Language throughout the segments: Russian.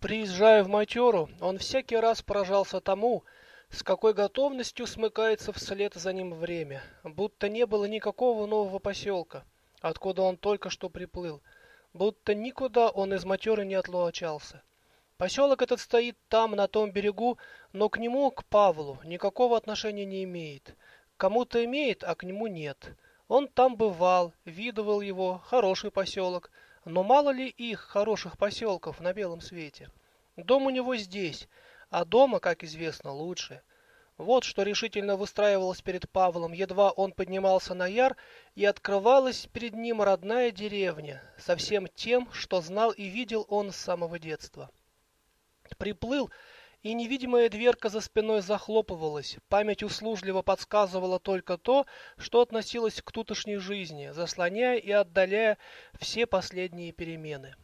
Приезжая в Матеру, он всякий раз поражался тому, с какой готовностью смыкается вслед за ним время, будто не было никакого нового поселка, откуда он только что приплыл, будто никуда он из Матеры не отлучался. Поселок этот стоит там, на том берегу, но к нему, к Павлу, никакого отношения не имеет. Кому-то имеет, а к нему нет. Он там бывал, видывал его, хороший поселок, но мало ли их, хороших поселков, на белом свете. Дом у него здесь, а дома, как известно, лучше. Вот что решительно выстраивалось перед Павлом, едва он поднимался на яр, и открывалась перед ним родная деревня, со всем тем, что знал и видел он с самого детства. Приплыл, и невидимая дверка за спиной захлопывалась. Память услужливо подсказывала только то, что относилось к тутошней жизни, заслоняя и отдаляя все последние перемены.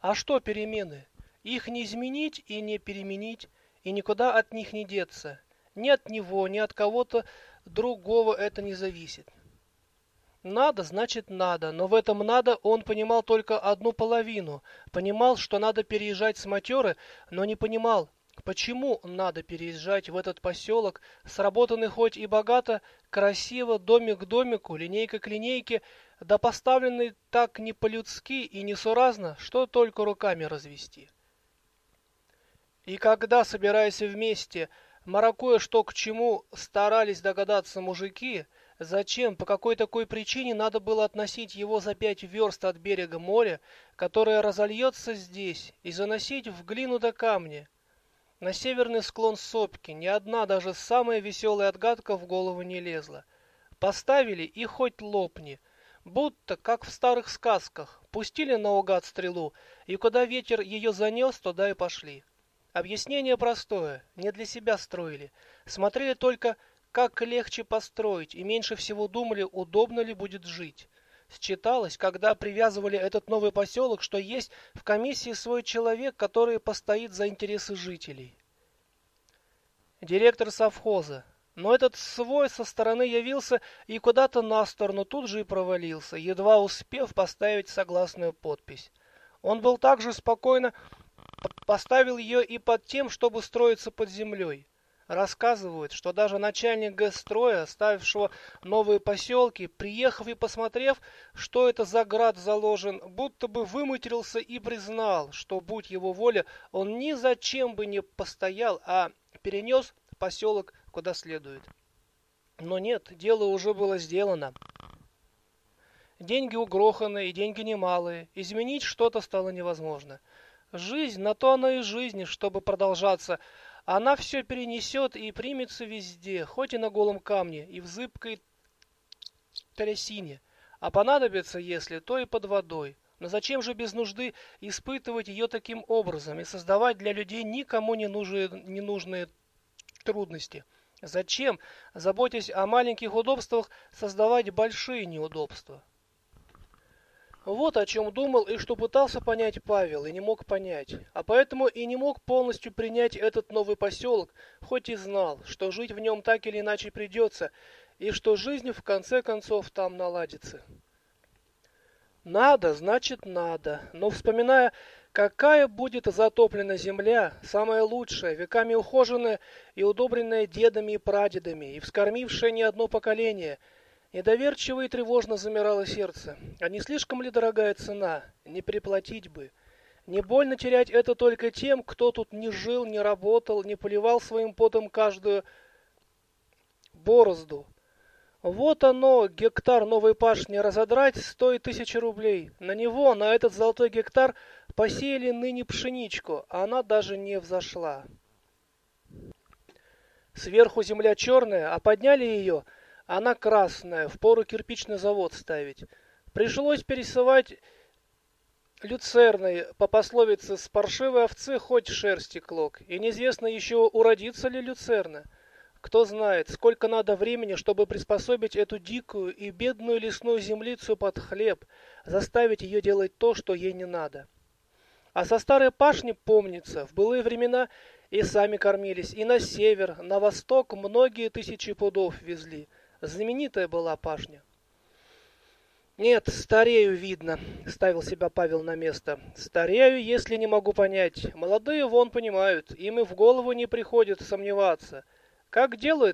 А что перемены? Их не изменить и не переменить, и никуда от них не деться. Ни от него, ни от кого-то другого это не зависит. Надо, значит надо, но в этом надо он понимал только одну половину. Понимал, что надо переезжать с матеры, но не понимал, почему надо переезжать в этот поселок, сработанный хоть и богато, красиво, домик к домику, линейка к линейке, да поставленный так не по-людски и несуразно, что только руками развести. И когда, собираясь вместе, маракуя что к чему, старались догадаться мужики, Зачем, по какой такой причине надо было относить его за пять верст от берега моря, которое разольется здесь, и заносить в глину до камня? На северный склон сопки ни одна, даже самая веселая отгадка в голову не лезла. Поставили и хоть лопни, будто, как в старых сказках, пустили наугад стрелу, и куда ветер ее занес, туда и пошли. Объяснение простое, не для себя строили, смотрели только как легче построить, и меньше всего думали, удобно ли будет жить. Считалось, когда привязывали этот новый поселок, что есть в комиссии свой человек, который постоит за интересы жителей. Директор совхоза. Но этот свой со стороны явился и куда-то на сторону тут же и провалился, едва успев поставить согласную подпись. Он был также спокойно поставил ее и под тем, чтобы строиться под землей. Рассказывают, что даже начальник Гстроя, ставившего новые поселки, приехав и посмотрев, что это за град заложен, будто бы выматерился и признал, что, будь его воля, он ни зачем бы не постоял, а перенес поселок куда следует. Но нет, дело уже было сделано. Деньги угроханы, и деньги немалые. Изменить что-то стало невозможно. Жизнь, на то она и жизнь, чтобы продолжаться, она все перенесет и примется везде, хоть и на голом камне, и в зыбкой трясине. А понадобится, если, то и под водой. Но зачем же без нужды испытывать ее таким образом и создавать для людей никому не нужные, не нужные трудности? Зачем, заботясь о маленьких удобствах, создавать большие неудобства? Вот о чем думал и что пытался понять Павел и не мог понять. А поэтому и не мог полностью принять этот новый поселок, хоть и знал, что жить в нем так или иначе придется, и что жизнь в конце концов там наладится. Надо, значит надо, но вспоминая, какая будет затоплена земля, самая лучшая, веками ухоженная и удобренная дедами и прадедами, и вскормившая не одно поколение – Недоверчиво и тревожно замирало сердце. А не слишком ли дорогая цена? Не приплатить бы. Не больно терять это только тем, кто тут не жил, не работал, не поливал своим потом каждую борозду. Вот оно, гектар новой пашни разодрать стоит тысячи рублей. На него, на этот золотой гектар, посеяли ныне пшеничку, а она даже не взошла. Сверху земля черная, а подняли ее — она красная, впору кирпичный завод ставить. Пришлось пересылать люцерной, по пословице «с паршивой овцы хоть шерсти клок». И неизвестно еще, уродится ли люцерна. Кто знает, сколько надо времени, чтобы приспособить эту дикую и бедную лесную землицу под хлеб, заставить ее делать то, что ей не надо. А со старой пашни, помнится, в былые времена и сами кормились, и на север, на восток многие тысячи пудов везли – Знаменитая была пашня. Нет, старею, видно, ставил себя Павел на место. Старею, если не могу понять. Молодые вон понимают, им и в голову не приходит сомневаться. Как делают,